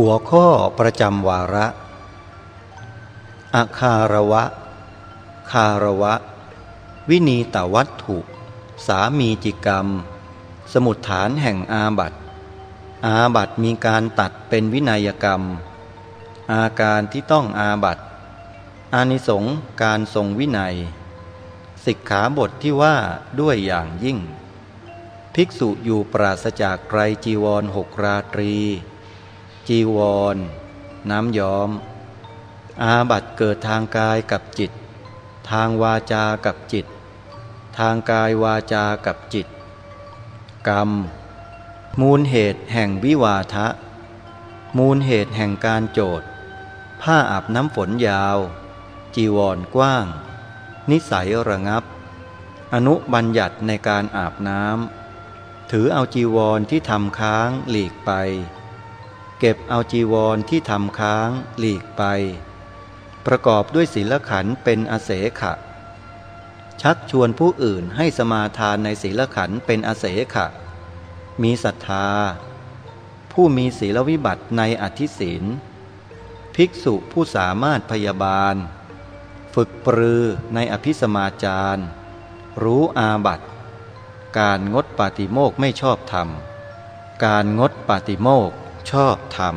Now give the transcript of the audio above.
หัวข้อประจำวาระ อาคารวะ คารวะ วินีตวัตถุ สามีจิกรรม สมุดฐานแห่งอาบัตอาบัตมีการตัดเป็นวินัยกรรม อาการที่ต้องอาบัตอานิสงการทรงวินัย สิกขาบทที่ว่าด้วยอย่างยิ่ง ภิกษุอยู่ปราศจากไกรจีวรหกราตรี จีวร น้ำย้อม อาบัตเกิดทางกายกับจิต ทางวาจากับจิต ทางกายวาจากับจิต กรรม มูลเหตุแห่งวิวาทะ มูลเหตุแห่งการโจทย์ผ้าอาบน้ำฝนยาว จีวรกว้าง นิสัยระงับ อนุบัญญัติในการอาบน้ำถือเอาจีวรที่ทำค้างหลีกไป เก็บเอาจีวรที่ทำค้างหลีกไป ประกอบด้วยศีลขันเป็นอาเสขะ ชักชวนผู้อื่นให้สมาทานในศีลขันเป็นอาเสขะ มีศรัทธา ผู้มีศีลวิบัติในอธิศีล ภิกษุผู้สามารถพยาบาล ฝึกปรือในอภิสมาจารรู้อาบัติ การงดปาติโมกไม่ชอบธรรม การงดปาติโมก ชอบธรรม